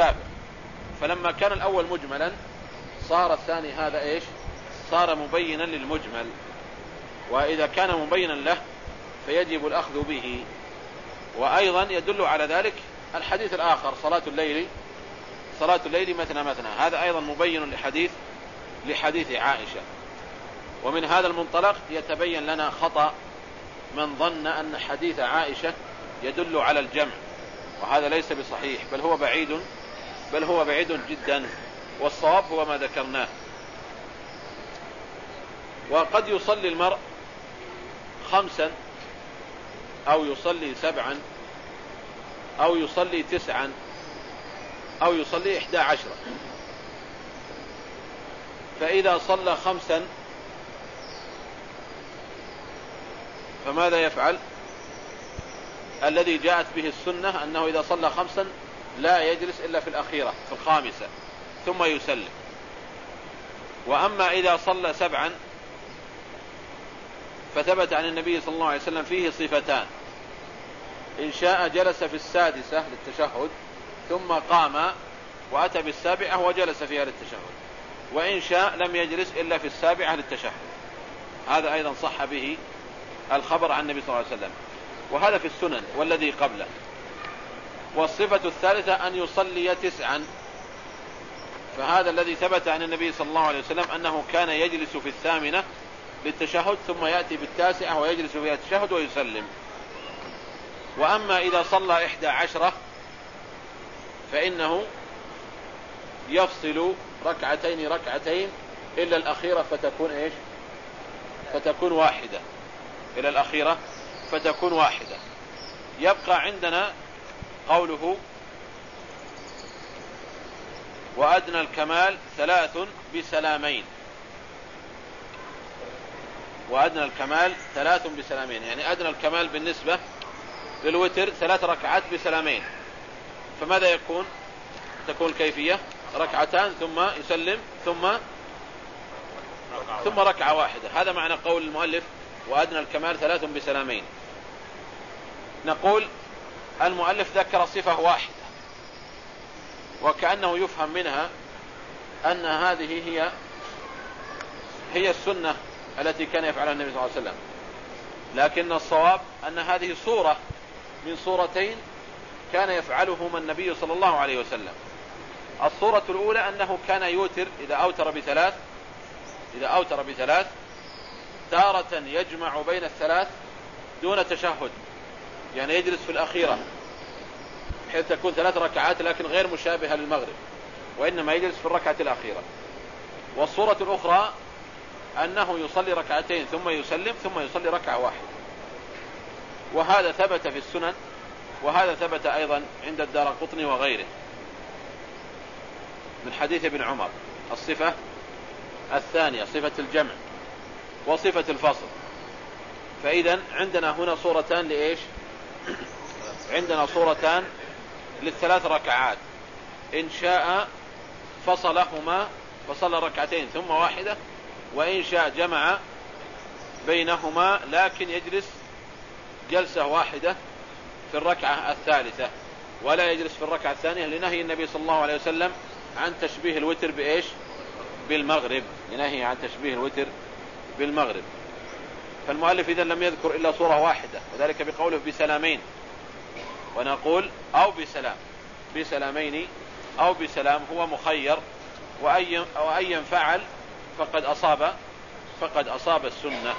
تابع فلما كان الأول مجملا صار الثاني هذا إيش؟ صار مبينا للمجمل. وإذا كان مبينا له فيجب الأخذ به. وأيضا يدل على ذلك الحديث الآخر صلاة الليل صلاة الليل مثنى مثنى. هذا أيضا مبين لحديث لحديث عائشة. ومن هذا المنطلق يتبين لنا خطأ من ظن أن حديث عائشة يدل على الجمع. وهذا ليس بصحيح بل هو بعيد بل هو بعيد جدا والصواب هو ما ذكرناه. وقد يصلي المرء خمسا أو يصلي سبعا أو يصلي تسعا أو يصلي إحدى عشرة فإذا صلى خمسا فماذا يفعل؟ الذي جاءت به السنة أنه إذا صلى خمسا لا يجلس إلا في الأخيرة في الخامسة ثم يسلم. وأما إذا صلى سبعا فثبت عن النبي صلى الله عليه وسلم فيه صفتان. إن شاء جلس في السادسة للتشهد ثم قام وأتى بالسابعة وجلس فيها للتشهد. وإن شاء لم يجلس إلا في السابعة للتشهد. هذا أيضا صح به الخبر عن النبي صلى الله عليه وسلم. وهذا في السنن والذي قبله. والصفة الثالثة أن يصلي تسعا. فهذا الذي ثبت عن النبي صلى الله عليه وسلم أنه كان يجلس في الثامنة للتشهد ثم يأتي بالتاسعة ويجلس فيها التشهد ويسلم. وأما إذا صلى إحدى عشرة فإنه يفصل ركعتين ركعتين إلا الأخيرة فتكون إيش؟ فتكون واحدة. إلى الأخيرة فتكون واحدة. يبقى عندنا قوله وأدنى الكمال ثلاث بسلامين. وأدنى الكمال ثلاث بسلامين. يعني أدنى الكمال بالنسبة للوتر ثلاث ركعات بسلامين. فماذا يكون؟ تكون الكيفية ركعتان ثم يسلم ثم ثم ركعة واحدة. هذا معنى قول المؤلف وأدنى الكمال ثلاث بسلامين. نقول المؤلف ذكر صفة واحدة وكأنه يفهم منها أن هذه هي هي السنة التي كان يفعلها النبي صلى الله عليه وسلم. لكن الصواب أن هذه صورة من صورتين كان يفعلهما النبي صلى الله عليه وسلم. الصورة الأولى أنه كان يوتر إذا أوتر بثلاث إذا أوتر بثلاث تارة يجمع بين الثلاث دون تشهد. يعني يجلس في الأخيرة بحيث تكون ثلاث ركعات لكن غير مشابهة للمغرب وإنما يجلس في الركعة الأخيرة. والصورة الأخرى أنه يصلي ركعتين ثم يسلم ثم يصلي ركعة واحدة. وهذا ثبت في السنن وهذا ثبت أيضا عند الدار قطني وغيره. من حديث ابن عمر الصفة الثانية صفة الجمع وصفة الفصل. فإذا عندنا هنا صورتان لإيش؟ عندنا صورتان للثلاث ركعات. إن شاء فصلهما فصلى ركعتين ثم واحدة وإن شاء جمع بينهما لكن يجلس جلسة واحدة في الركعة الثالثة ولا يجلس في الركعة الثانية لنهي النبي صلى الله عليه وسلم عن تشبيه الوتر بإيش؟ بالمغرب. لنهي عن تشبيه الوتر بالمغرب. فالمؤلف إذا لم يذكر إلا صورة واحدة وذلك بقوله بسلامين. ونقول أو بسلام. بسلامين أو بسلام هو مخير وأي, وأي فعل فقد أصاب فقد أصاب السنة.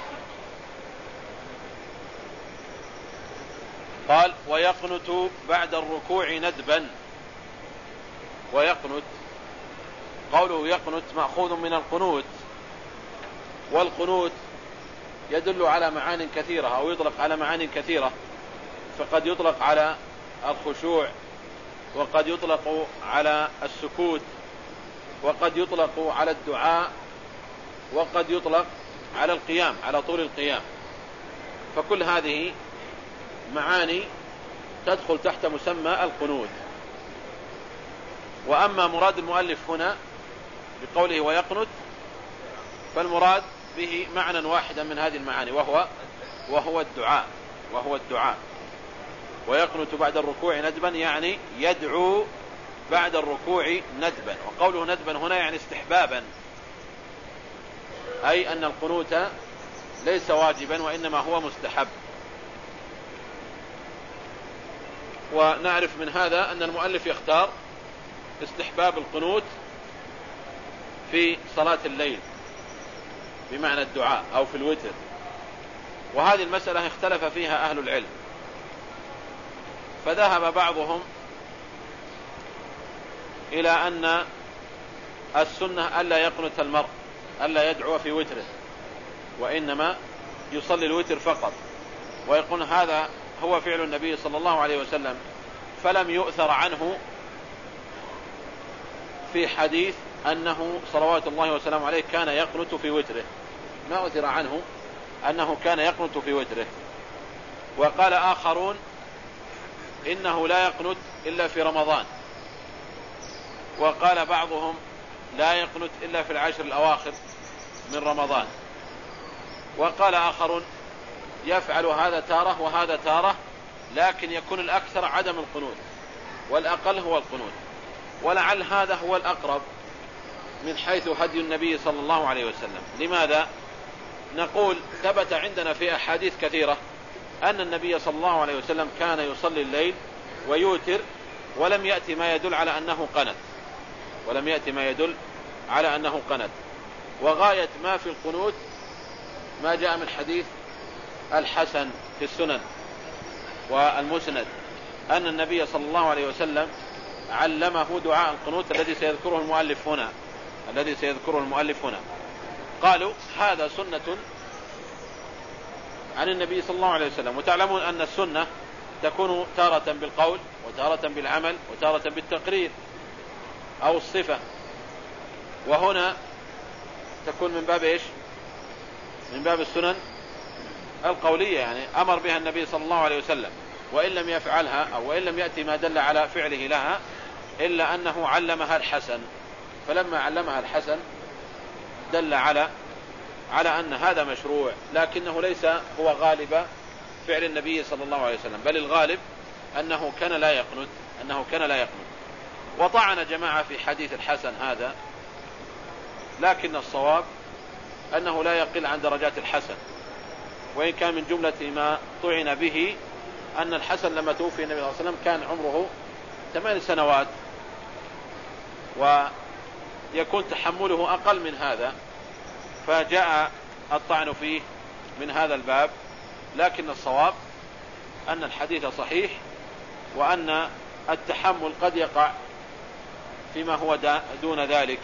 قال ويقنت بعد الركوع ندبا. ويقنت. قوله يقنت مأخوذ من القنوت. والقنوت يدل على معان كثيرة أو يطلق على معان كثيرة فقد يطلق على الخشوع وقد يطلق على السكوت وقد يطلق على الدعاء وقد يطلق على القيام على طول القيام. فكل هذه معاني تدخل تحت مسمى القنوت. وأما مراد المؤلف هنا بقوله ويقنت فالمراد به معنى واحدا من هذه المعاني وهو وهو الدعاء وهو الدعاء. ويقنت بعد الركوع ندبا يعني يدعو بعد الركوع ندبا. وقوله ندبا هنا يعني استحبابا. أي أن القنوت ليس واجبا وإنما هو مستحب. ونعرف من هذا أن المؤلف يختار استحباب القنوت في صلاة الليل. بمعنى الدعاء أو في الوتر. وهذه المسألة اختلف فيها أهل العلم. فذهب بعضهم إلى أن السنة ألا يقنت المرء ألا يدعو في وتره وإنما يصلي الوتر فقط. ويقول هذا هو فعل النبي صلى الله عليه وسلم فلم يؤثر عنه في حديث أنه صلوات الله وسلامه عليه كان يقنت في وتره. ما أثر عنه أنه كان يقنت في وتره وقال آخرون إنه لا يقنت إلا في رمضان. وقال بعضهم لا يقنت إلا في العشر الأواخر من رمضان. وقال آخرون يفعل هذا تارة وهذا تارة لكن يكون الأكثر عدم القنوت والأقل هو القنوت ولعل هذا هو الأقرب من حيث هدي النبي صلى الله عليه وسلم. لماذا؟ نقول ثبت عندنا في أحاديث كثيرة أن النبي صلى الله عليه وسلم كان يصلي الليل ويوتر ولم يأتي ما يدل على أنه قنت ولم يأتي ما يدل على أنه قنت وغاية ما في القنوت ما جاء من حديث الحسن في السنن والمسند أن النبي صلى الله عليه وسلم علمه دعاء القنوت الذي سيذكره المؤلف هنا. الذي سيذكره المؤلف هنا. قالوا هذا سنة عن النبي صلى الله عليه وسلم. وتعلمون أن السنة تكون تارة بالقول وتارة بالعمل وتارة بالتقرير أو الصفة. وهنا تكون من باب إيش؟ من باب السنن القولية يعني. أمر بها النبي صلى الله عليه وسلم. وإن لم يفعلها أو وإن لم يأتي ما دل على فعله لها إلا أنه علمها الحسن. فلما علمها الحسن دل على على أن هذا مشروع لكنه ليس هو غالب فعل النبي صلى الله عليه وسلم بل الغالب أنه كان لا يقنت أنه كان لا يقنت. وطعن جماعة في حديث الحسن هذا لكن الصواب أنه لا يقل عن درجات الحسن. وإن كان من جملة ما طعن به أن الحسن لما توفي النبي صلى الله عليه وسلم كان عمره ثمان سنوات ويكون تحمله أقل من هذا فجاء الطعن فيه من هذا الباب. لكن الصواب أن الحديث صحيح وأن التحمل قد يقع فيما هو دون ذلك.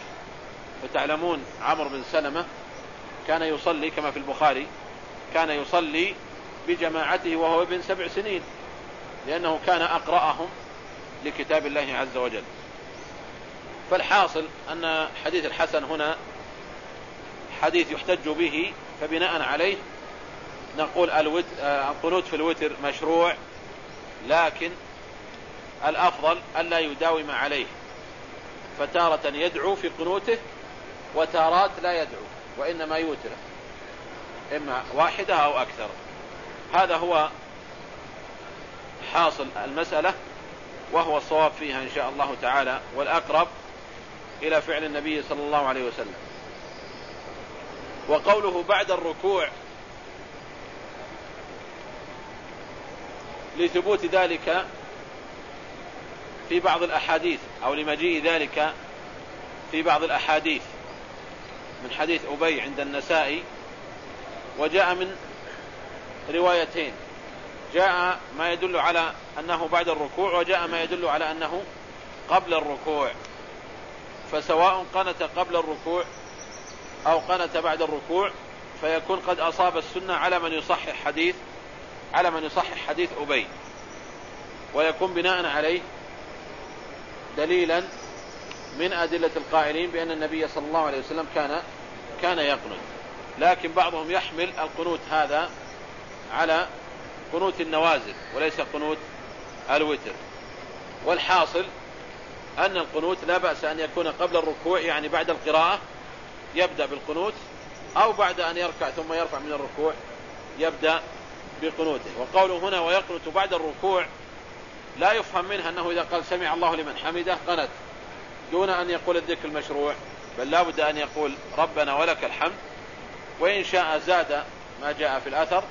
فتعلمون عمرو بن سلمة كان يصلي كما في البخاري كان يصلي بجماعته وهو ابن سبع سنين لأنه كان أقرأهم لكتاب الله عز وجل. فالحاصل أن حديث الحسن هنا حديث يحتج به فبناء عليه نقول القنوت في الوتر مشروع لكن الأفضل ألا يداوم عليه. فتارة يدعو في قنوته وتارات لا يدعو وإنما يوتر إما واحدة أو أكثر. هذا هو حاصل المسألة وهو الصواب فيها إن شاء الله تعالى. والأقرب إلى فعل النبي صلى الله عليه وسلم. وقوله بعد الركوع لثبوت ذلك في بعض الأحاديث أو لمجيء ذلك في بعض الأحاديث. من حديث أبي عند النسائي وجاء من روايتين. جاء ما يدل على أنه بعد الركوع وجاء ما يدل على أنه قبل الركوع. فسواء قنت قبل الركوع أو قنت بعد الركوع فيكون قد أصاب السنة على من يصحح حديث على من يصحح حديث أبي. ويكون بناء عليه دليلا من أدلة القائلين بأن النبي صلى الله عليه وسلم كان كان يقنت. لكن بعضهم يحمل القنوت هذا على قنوت النوازل وليس قنوت الوتر. والحاصل أن القنوت لا بأس أن يكون قبل الركوع يعني بعد القراءة يبدأ بالقنوت أو بعد أن يركع ثم يرفع من الركوع يبدأ بقنوته. وقوله هنا ويقنت بعد الركوع لا يفهم منها أنه إذا قال سمع الله لمن حمده قنت دون أن يقول الذكر المشروع بل لا بد أن يقول ربنا ولك الحمد وإن شاء زاد ما جاء في الأثر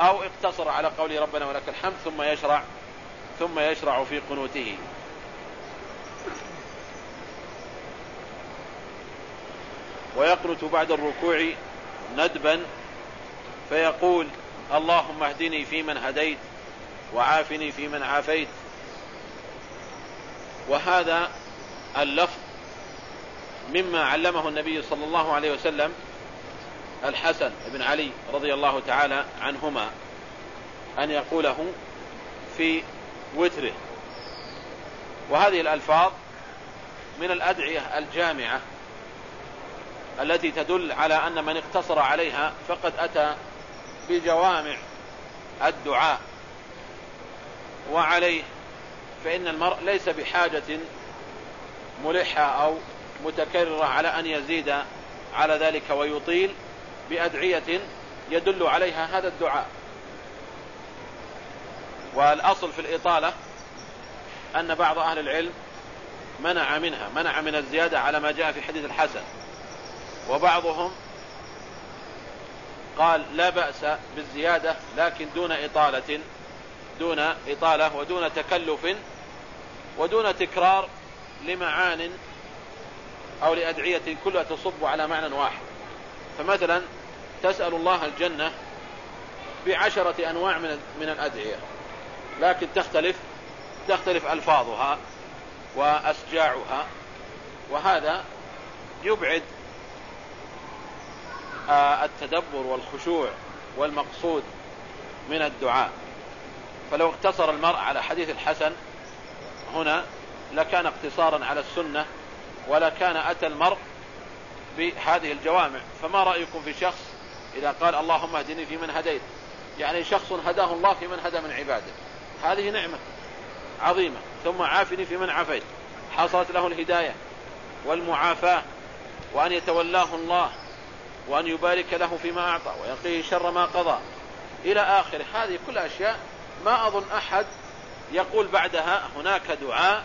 أو اقتصر على قول ربنا ولك الحمد ثم يشرع ثم يشرع في قنوته. ويقنت بعد الركوع ندبا فيقول اللهم اهدني فيمن هديت وعافني فيمن عافيت. وهذا اللفظ مما علمه النبي صلى الله عليه وسلم الحسن بن علي رضي الله تعالى عنهما أن يقوله في وتره. وهذه الألفاظ من الأدعية الجامعة التي تدل على أن من اقتصر عليها فقد أتى بجوامع الدعاء. وعليه فإن المرء ليس بحاجة ملحة أو متكررة على أن يزيد على ذلك ويطيل بأدعية يدل عليها هذا الدعاء. والأصل في الإطالة أن بعض أهل العلم منع منها منع من الزيادة على ما جاء في حديث الحسن. وبعضهم قال لا بأس بالزيادة لكن دون إطالة دون إطالة ودون تكلف ودون تكرار لمعان أو لأدعية كلها تصب على معنى واحد. فمثلا تسأل الله الجنة بعشرة أنواع من من الأدعية لكن تختلف تختلف ألفاظها وأسجاعها وهذا يبعد التدبر والخشوع والمقصود من الدعاء. فلو اقتصر المرء على حديث الحسن هنا لكان اقتصارا على السنة ولكان أتى المرء بهذه الجوامع. فما رأيكم في شخص إذا قال اللهم اهدني في من هديت؟ يعني شخص هداه الله في من هدى من عباده. هذه نعمة عظيمة. ثم عافني في من عافيت. حصلت له الهداية والمعافاة وأن يتولاه الله وأن يبارك له فيما أعطى ويقيه شر ما قضى. إلى آخره هذه كل أشياء ما أظن أحد يقول بعدها هناك دعاء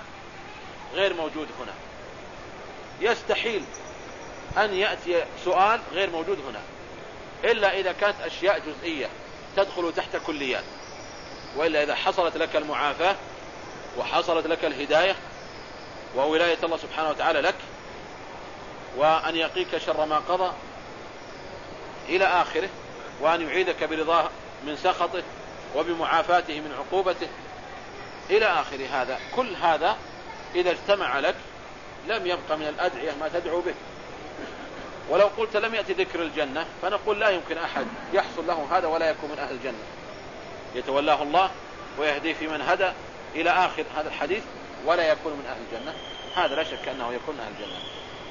غير موجود هنا. يستحيل أن يأتي سؤال غير موجود هنا إلا إذا كانت أشياء جزئية تدخل تحت كليات وإلا إذا حصلت لك المعافاة وحصلت لك الهداية وولاية الله سبحانه وتعالى لك وأن يقيك شر ما قضى إلى آخره وأن يعيدك برضاه من سخطه وبمعافاته من عقوبته. إلى آخر هذا كل هذا إذا اجتمع لك لم يبقى من الأدعية ما تدعو به. ولو قلت لم يأتي ذكر الجنة فنقول لا يمكن أحد يحصل له هذا ولا يكون من أهل الجنة. يتولاه الله ويهديه في من هدى إلى آخر هذا الحديث ولا يكون من أهل الجنة. هذا لا شك أنه يكون من أهل الجنة.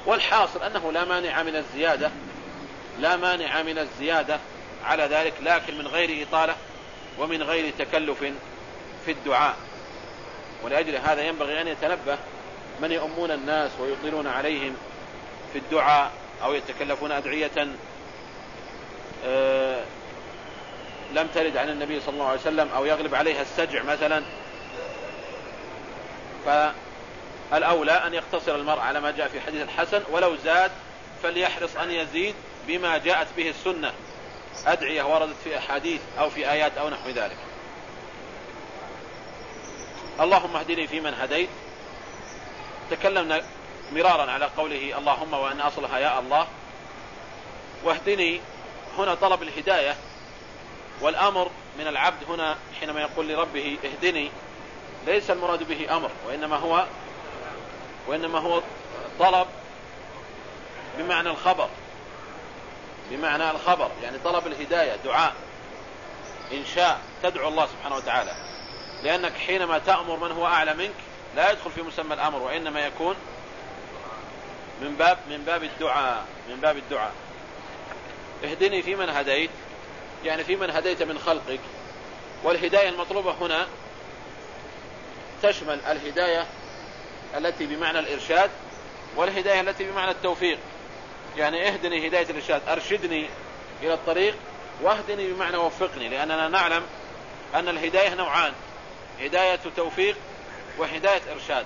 والحاصل أنه لا مانع من الزيادة لا مانع من الزيادة على ذلك لكن من غير إطالة ومن غير تكلف في الدعاء. ولأجل هذا ينبغي أن يتنبه من يؤمون الناس ويطيلون عليهم في الدعاء أو يتكلفون أدعية آه، لم ترد عن النبي صلى الله عليه وسلم أو يغلب عليها السجع مثلا. فالأولى أن يقتصر المرء على ما جاء في حديث الحسن ولو زاد فليحرص أن يزيد بما جاءت به السنة أدعية وردت في أحاديث أو في آيات أو نحو ذلك. اللهم اهدني فيمن هديت. تكلمنا مرارا على قوله اللهم وأن أصلها يا الله. واهدني هنا طلب الهداية والأمر من العبد هنا حينما يقول لربه اهدني ليس المراد به أمر وإنما هو وإنما هو طلب بمعنى الخبر. بمعنى الخبر يعني طلب الهداية دعاء إن شاء تدعو الله سبحانه وتعالى. لأنك حينما تأمر من هو أعلى منك لا يدخل في مسمى الأمر وإنما يكون من باب من باب الدعاء من باب الدعاء. اهدني في من هديت يعني في من هديت من خلقك. والهداية المطلوبة هنا تشمل الهداية التي بمعنى الإرشاد والهداية التي بمعنى التوفيق. يعني اهدني هداية الإرشاد أرشدني إلى الطريق واهدني بمعنى وفقني لأننا نعلم أن الهداية نوعان هداية توفيق وهداية إرشاد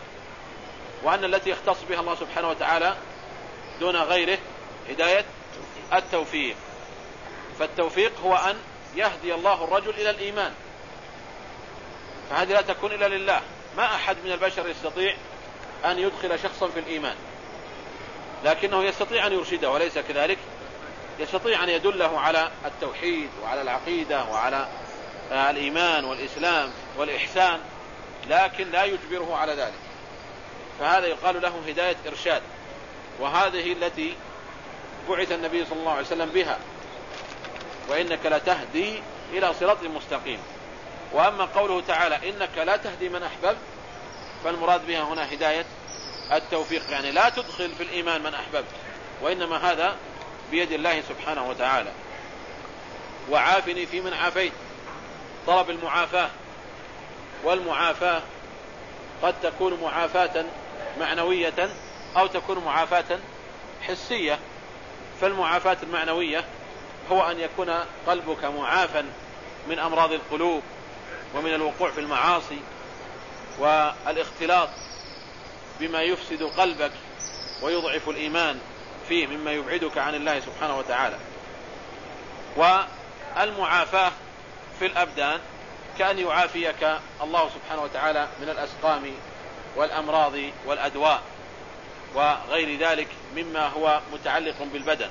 وأن التي يختص بها الله سبحانه وتعالى دون غيره هداية التوفيق. فالتوفيق هو أن يهدي الله الرجل إلى الإيمان. فهذه لا تكون إلا لله. ما أحد من البشر يستطيع أن يدخل شخصا في الإيمان. لكنه يستطيع أن يرشده وليس كذلك؟ يستطيع أن يدله على التوحيد وعلى العقيدة وعلى الإيمان والإسلام والإحسان لكن لا يجبره على ذلك. فهذا يقال له هداية إرشاد وهذه التي بعث النبي صلى الله عليه وسلم بها. وإنك لتهدي إلى صراط مستقيم. وأما قوله تعالى إنك لا تهدي من أحببت فالمراد بها هنا هداية التوفيق. يعني لا تدخل في الإيمان من أحببت وإنما هذا بيد الله سبحانه وتعالى. وعافني في من عافيت. طلب المعافاة والمعافاة قد تكون معافاة معنوية أو تكون معافاة حسية. فالمعافاة المعنوية هو أن يكون قلبك معافا من أمراض القلوب ومن الوقوع في المعاصي والإختلاط. بما يفسد قلبك ويضعف الإيمان فيه مما يبعدك عن الله سبحانه وتعالى. والمعافاة في الأبدان كأن يعافيك الله سبحانه وتعالى من الأسقام والأمراض والأدواء وغير ذلك مما هو متعلق بالبدن.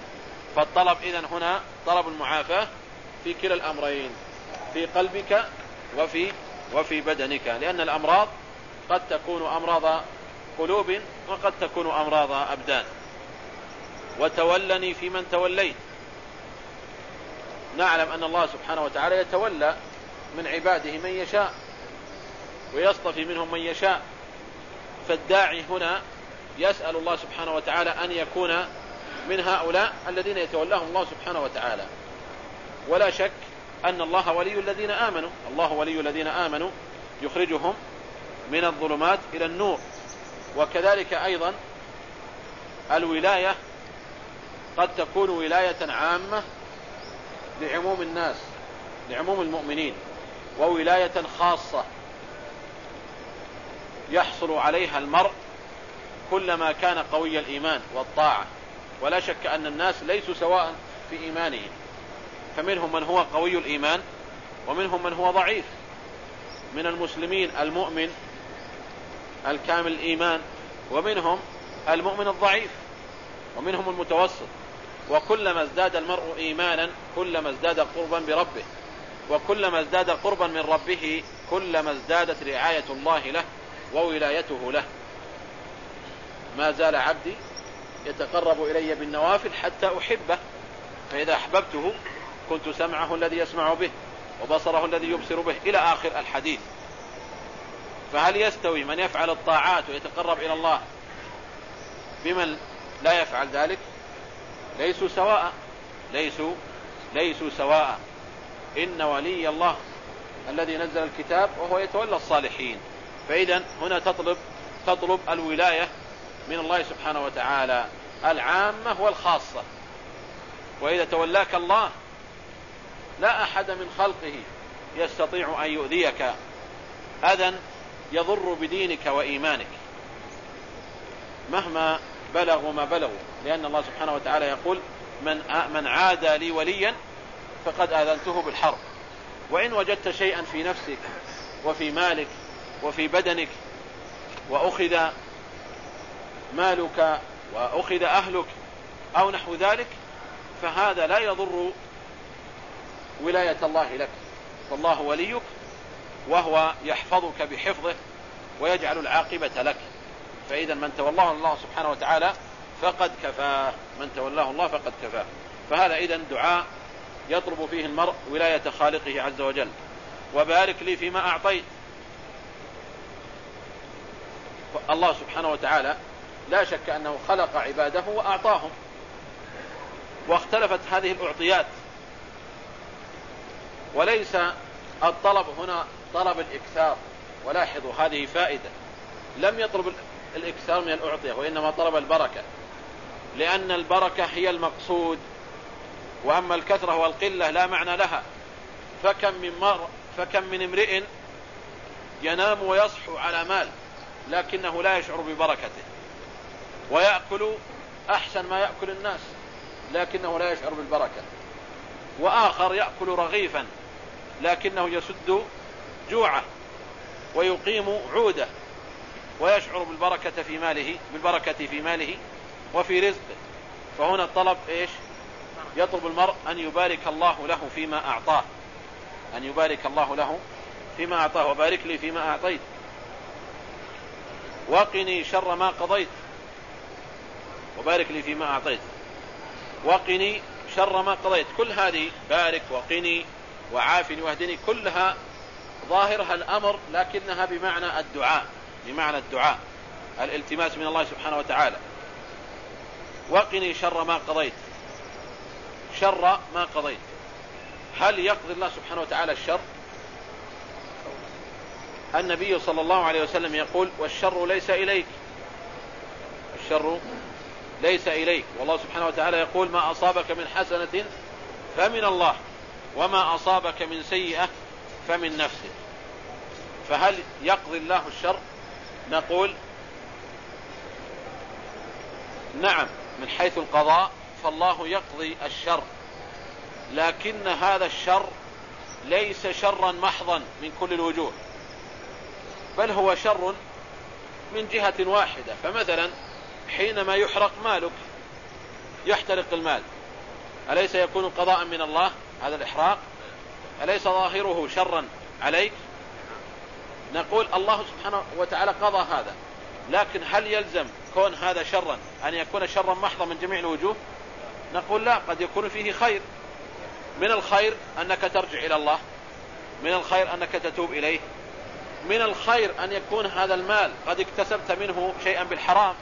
فالطلب إذن هنا طلب المعافاة في كلا الأمرين في قلبك وفي وفي بدنك لأن الأمراض قد تكون أمراض قلوب وقد تكون أمراض أبدان. وتولني في من توليت. نعلم أن الله سبحانه وتعالى يتولى من عباده من يشاء ويصطفي منهم من يشاء. فالداعي هنا يسأل الله سبحانه وتعالى أن يكون من هؤلاء الذين يتولاهم الله سبحانه وتعالى. ولا شك أن الله ولي الذين آمنوا. الله ولي الذين آمنوا يخرجهم من الظلمات إلى النور. وكذلك أيضا الولاية قد تكون ولاية عامة لعموم الناس لعموم المؤمنين وولاية خاصة يحصل عليها المرء كلما كان قوي الإيمان والطاعة. ولا شك أن الناس ليسوا سواء في إيمانهم. فمنهم من هو قوي الإيمان ومنهم من هو ضعيف. من المسلمين المؤمن الكامل الإيمان ومنهم المؤمن الضعيف ومنهم المتوسط. وكلما ازداد المرء إيمانا كلما ازداد قربا بربه. وكلما ازداد قربا من ربه كلما ازدادت رعاية الله له وولايته له. ما زال عبدي يتقرب إلي بالنوافل حتى أحبه فإذا أحببته كنت سمعه الذي يسمع به وبصره الذي يبصر به إلى آخر الحديث. فهل يستوي من يفعل الطاعات ويتقرب إلى الله بمن لا يفعل ذلك؟ ليسوا سواء. ليسوا ليسوا سواء. إن ولي الله الذي نزل الكتاب وهو يتولى الصالحين. فإذا هنا تطلب تطلب الولاية من الله سبحانه وتعالى. العامة والخاصة. وإذا تولاك الله لا أحد من خلقه يستطيع أن يؤذيك. أذى يضر بدينك وإيمانك. مهما بلغوا ما بلغوا. لأن الله سبحانه وتعالى يقول من من عادى لي وليا فقد آذنته بالحرب. وإن وجدت شيئا في نفسك وفي مالك وفي بدنك وأخذ مالك وأخذ أهلك أو نحو ذلك فهذا لا يضر ولاية الله لك. فالله وليك وهو يحفظك بحفظه ويجعل العاقبة لك. فإذا من تولاه الله سبحانه وتعالى فقد كفاه من تولاه الله فقد كفاه فهذا إذا دعاء يطلب فيه المرء ولاية خالقه عز وجل. وبارك لي فيما أعطيت. الله سبحانه وتعالى لا شك أنه خلق عباده وأعطاهم. واختلفت هذه الأعطيات. وليس الطلب هنا طلب الإكثار. ولاحظوا هذه فائدة. لم يطلب الإكثار من الأعطية وإنما طلب البركة. لأن البركة هي المقصود. وأما الكثرة والقلة لا معنى لها. فكم من مر فكم من امرئ ينام ويصحو على مال لكنه لا يشعر ببركته. ويأكل أحسن ما يأكل الناس لكنه لا يشعر بالبركة. وآخر يأكل رغيفا لكنه يسد جوعه ويقيم عوده ويشعر بالبركة في ماله بالبركة في ماله وفي رزقه. فهنا الطلب إيش؟ يطلب المرء أن يبارك الله له فيما أعطاه. أن يبارك الله له فيما أعطاه. وبارك لي فيما أعطيت. وقني شر ما قضيت. وبارك لي فيما أعطيت. وقني شر ما قضيت. كل هذه بارك وقني وعافني واهدني. كلها ظاهرها الأمر لكنها بمعنى الدعاء بمعنى الدعاء الالتماس من الله سبحانه وتعالى. وقني شر ما قضيت. شر ما قضيت. هل يقضي الله سبحانه وتعالى الشر؟ النبي صلى الله عليه وسلم يقول والشر ليس إليك. الشر ليس إليك. والله سبحانه وتعالى يقول ما أصابك من حسنة فمن الله وما أصابك من سيئة فمن نفسك فهل يقضي الله الشر؟ نقول نعم من حيث القضاء فالله يقضي الشر لكن هذا الشر ليس شرا محضا من كل الوجوه بل هو شر من جهة واحدة. فمثلا حينما يحرق مالك يحترق المال أليس يكون قضاء من الله؟ هذا الإحراق. أليس ظاهره شرا عليك؟ نقول الله سبحانه وتعالى قضى هذا لكن هل يلزم كون هذا شرا أن يكون شرا محضا من جميع الوجوه؟ نقول لا قد يكون فيه خير. من الخير أنك ترجع إلى الله من الخير أنك تتوب إليه من الخير أن يكون هذا المال قد اكتسبت منه شيئا بالحرام.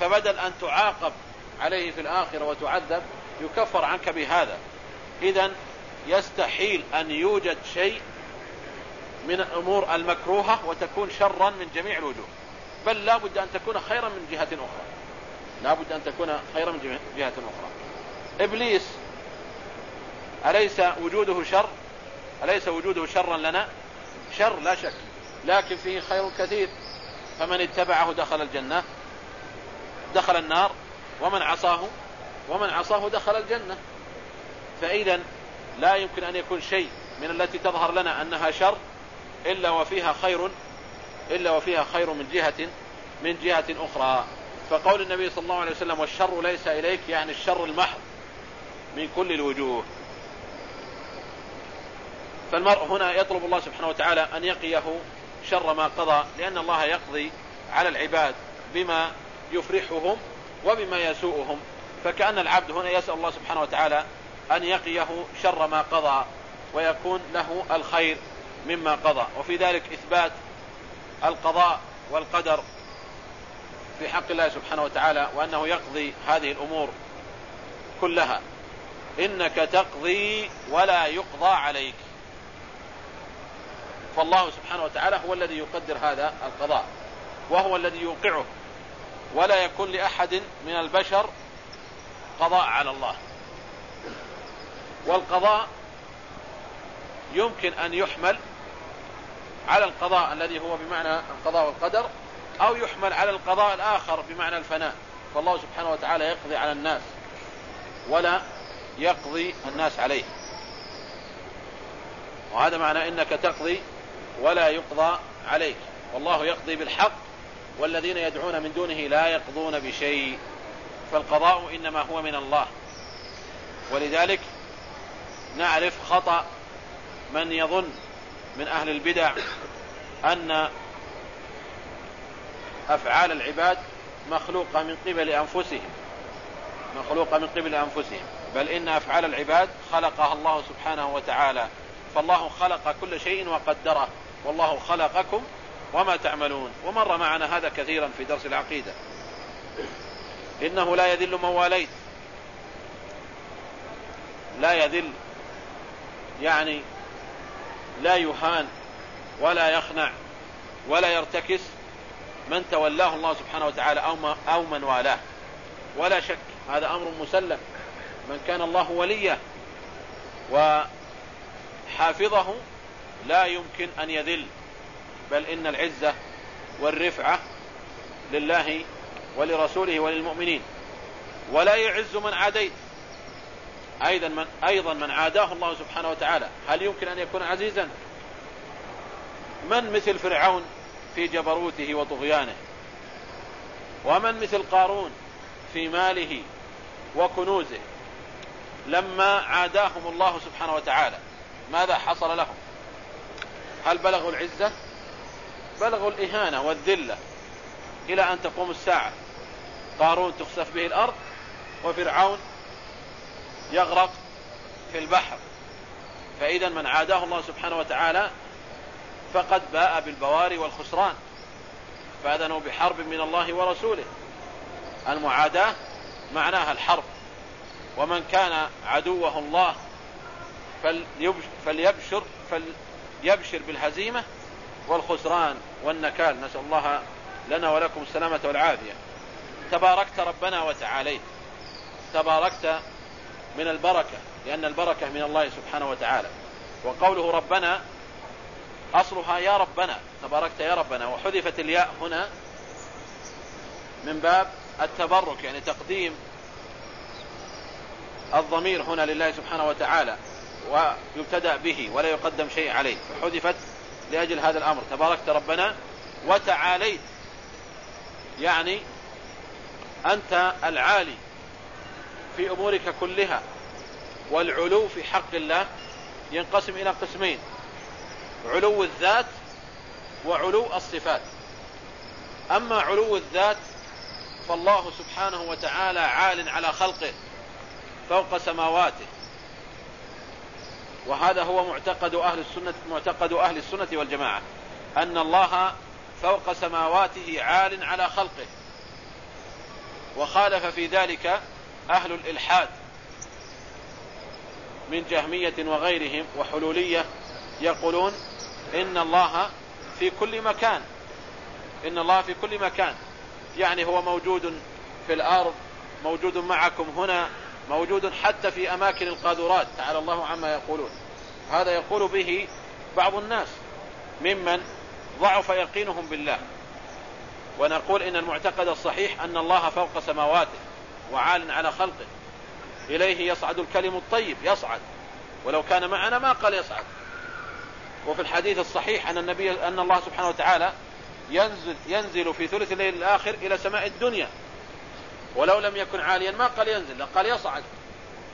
فبدل أن تعاقب عليه في الآخرة وتعذب يكفر عنك بهذا. إذا يستحيل أن يوجد شيء من الأمور المكروهة وتكون شرا من جميع الوجوه. بل لا بد أن تكون خيرا من جهة أخرى. لا بد أن تكون خيرا من جهة أخرى. إبليس أليس وجوده شر؟ أليس وجوده شرا لنا؟ شر لا شك. لكن فيه خير كثير. فمن اتبعه دخل الجنة دخل النار ومن عصاه ومن عصاه دخل الجنة. فإذا لا يمكن أن يكون شيء من التي تظهر لنا أنها شر إلا وفيها خير إلا وفيها خير من جهة من جهة أخرى. فقول النبي صلى الله عليه وسلم والشر ليس إليك يعني الشر المحض من كل الوجوه. فالمرء هنا يطلب الله سبحانه وتعالى أن يقيه شر ما قضى لأن الله يقضي على العباد بما يفرحهم وبما يسوءهم. فكأن العبد هنا يسأل الله سبحانه وتعالى أن يقيه شر ما قضى ويكون له الخير مما قضى. وفي ذلك إثبات القضاء والقدر في حق الله سبحانه وتعالى وأنه يقضي هذه الأمور كلها. إنك تقضي ولا يقضى عليك. فالله سبحانه وتعالى هو الذي يقدر هذا القضاء وهو الذي يوقعه. ولا يكون لأحد من البشر قضاء على الله. والقضاء يمكن أن يحمل على القضاء الذي هو بمعنى القضاء والقدر أو يحمل على القضاء الآخر بمعنى الفناء. فالله سبحانه وتعالى يقضي على الناس ولا يقضي الناس عليه. وهذا معنى إنك تقضي ولا يقضى عليك. والله يقضي بالحق والذين يدعون من دونه لا يقضون بشيء. فالقضاء إنما هو من الله. ولذلك نعرف خطأ من يظن من أهل البدع أن أفعال العباد مخلوقة من قبل أنفسهم. مخلوقة من قبل أنفسهم. بل إن أفعال العباد خلقها الله سبحانه وتعالى. فالله خلق كل شيء وقدره. والله خلقكم وما تعملون. ومر معنا هذا كثيرا في درس العقيدة. إنه لا يذل من واليت. لا يذل يعني لا يهان ولا يخنع ولا يرتكس من تولاه الله سبحانه وتعالى أو من والاه. ولا شك هذا أمر مسلم. من كان الله وليه وحافظه لا يمكن أن يذل. بل إن العزة والرفعة لله ولرسوله وللمؤمنين. ولا يعز من عاديت. أيضا من, أيضا من عاداه الله سبحانه وتعالى. هل يمكن أن يكون عزيزا؟ من مثل فرعون في جبروته وطغيانه؟ ومن مثل قارون في ماله وكنوزه؟ لما عاداهم الله سبحانه وتعالى ماذا حصل لهم؟ هل بلغوا العزة؟ بلغوا الإهانة والذلة إلى أن تقوم الساعة. قارون تخسف به الأرض وفرعون يغرق في البحر. فإذا من عاداه الله سبحانه وتعالى فقد باء بالبواري والخسران. فأذنوا بحرب من الله ورسوله. المعاداة معناها الحرب. ومن كان عدوه الله فليبشر فليبشر بالهزيمة والخسران والنكال. نسأل الله لنا ولكم السلامة والعافية. تباركت ربنا وتعاليت. تباركت من البركة لأن البركة من الله سبحانه وتعالى. وقوله ربنا أصلها يا ربنا تباركت يا ربنا وحذفت الياء هنا من باب التبرك يعني تقديم الضمير هنا لله سبحانه وتعالى ويبتدأ به ولا يقدم شيء عليه. فحذفت لأجل هذا الأمر تباركت ربنا وتعاليت يعني أنت العالي. في أمورك كلها والعلو في حق الله ينقسم إلى قسمين علو الذات وعلو الصفات. أما علو الذات فالله سبحانه وتعالى عال على خلقه فوق سماواته. وهذا هو معتقد أهل السنة معتقد أهل السنة والجماعة أن الله فوق سماواته عال على خلقه. وخالف في ذلك أهل الإلحاد من جهمية وغيرهم وحلولية يقولون إن الله في كل مكان إن الله في كل مكان. يعني هو موجود في الأرض موجود معكم هنا موجود حتى في أماكن القاذورات. تعالى الله عما يقولون. هذا يقول به بعض الناس ممن ضعف يقينهم بالله. ونقول إن المعتقد الصحيح أن الله فوق سماواته. وعال على خلقه. إليه يصعد الكلم الطيب يصعد. ولو كان معنا ما قال يصعد. وفي الحديث الصحيح أن النبي أن الله سبحانه وتعالى ينزل ينزل في ثلث الليل الآخر إلى سماء الدنيا. ولو لم يكن عاليا ما قال ينزل قال يصعد.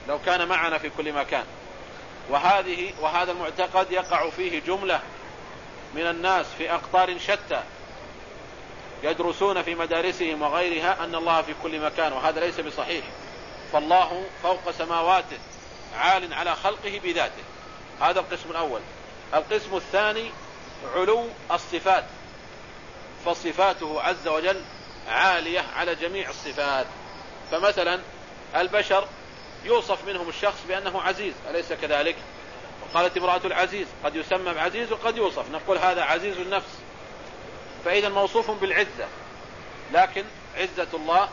لو كان معنا في كل مكان. وهذه وهذا المعتقد يقع فيه جملة من الناس في أقطار شتى. يدرسون في مدارسهم وغيرها أن الله في كل مكان وهذا ليس بصحيح. فالله فوق سماواته عال على خلقه بذاته. هذا القسم الأول. القسم الثاني علو الصفات. فصفاته عز وجل عالية على جميع الصفات. فمثلا البشر يوصف منهم الشخص بأنه عزيز أليس كذلك؟ وقالت امرأة العزيز قد يسمى بعزيز وقد يوصف. نقول هذا عزيز النفس. فإذا موصوف بالعزة. لكن عزة الله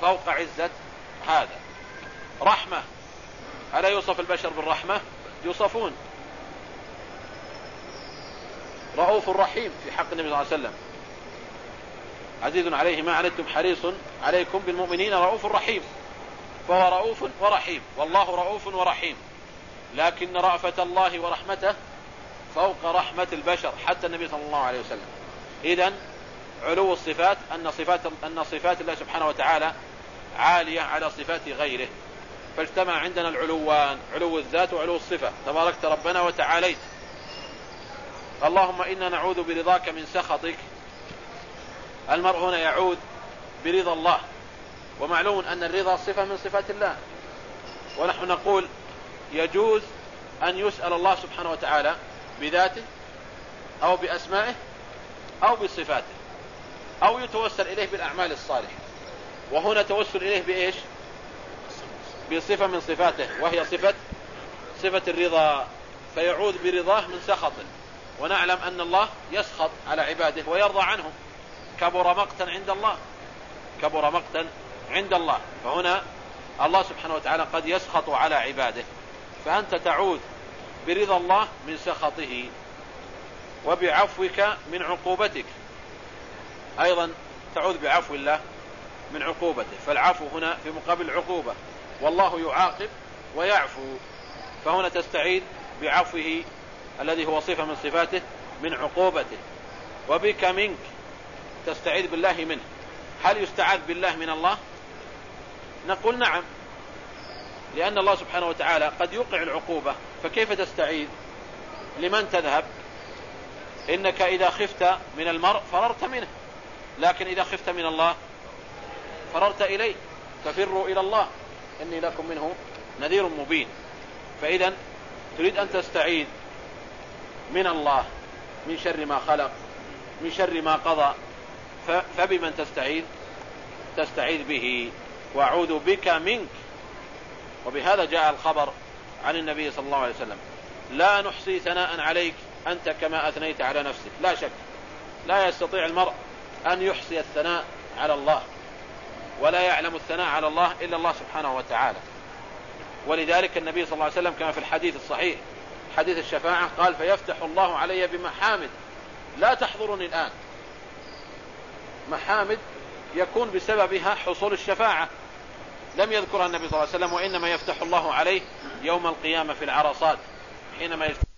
فوق عزة هذا. رحمة. ألا يوصف البشر بالرحمة؟ يوصفون. رؤوف رحيم في حق النبي صلى الله عليه وسلم. عزيز عليه ما عنتم حريص عليكم بالمؤمنين رؤوف رحيم. فهو رؤوف ورحيم. والله رؤوف ورحيم. لكن رأفة الله ورحمته فوق رحمة البشر. حتى النبي صلى الله عليه وسلم. إذا علو الصفات أن صفات أن صفات الله سبحانه وتعالى عالية على صفات غيره. فاجتمع عندنا العلوان علو الذات وعلو الصفة. تباركت ربنا وتعاليت. اللهم إنا نعوذ برضاك من سخطك. المرء هنا يعود برضا الله. ومعلوم أن الرضا صفة من صفات الله. ونحن نقول يجوز أن يسأل الله سبحانه وتعالى بذاته أو بأسمائه أو بصفاته أو يتوسل إليه بالأعمال الصالحة. وهنا توسل إليه بإيش؟ بصفة من صفاته وهي صفة صفة الرضا. فيعوذ برضاه من سخطه ونعلم أن الله يسخط على عباده ويرضى عنهم. كبر مقتا عند الله. كبر مقتا عند الله. فهنا الله سبحانه وتعالى قد يسخط على عباده. فأنت تعوذ برضا الله من سخطه. وبعفوك من عقوبتك. أيضا تعوذ بعفو الله من عقوبته. فالعفو هنا في مقابل العقوبة. والله يعاقب ويعفو. فهنا تستعيد بعفوه الذي هو صفة من صفاته من عقوبته. وبك منك. تستعيذ بالله منه. هل يستعاذ بالله من الله؟ نقول نعم. لأن الله سبحانه وتعالى قد يوقع العقوبة. فكيف تستعيذ؟ لمن تذهب؟ إنك إذا خفت من المرء فررت منه. لكن إذا خفت من الله فررت إليه. ففروا إلى الله. إني لكم منه نذير مبين. فإذا تريد أن تستعيذ من الله من شر ما خلق من شر ما قضى فبمن تستعيذ؟ تستعيذ به. وأعوذ بك منك. وبهذا جاء الخبر عن النبي صلى الله عليه وسلم. لا نحصي ثناء عليك. أنت كما أثنيت على نفسك. لا شك. لا يستطيع المرء أن يحصي الثناء على الله. ولا يعلم الثناء على الله إلا الله سبحانه وتعالى. ولذلك النبي صلى الله عليه وسلم كما في الحديث الصحيح حديث الشفاعة قال فيفتح الله علي بمحامد. لا تحضرني الآن. محامد يكون بسببها حصول الشفاعة. لم يذكرها النبي صلى الله عليه وسلم وإنما يفتح الله عليه يوم القيامة في العرصات حينما يفتح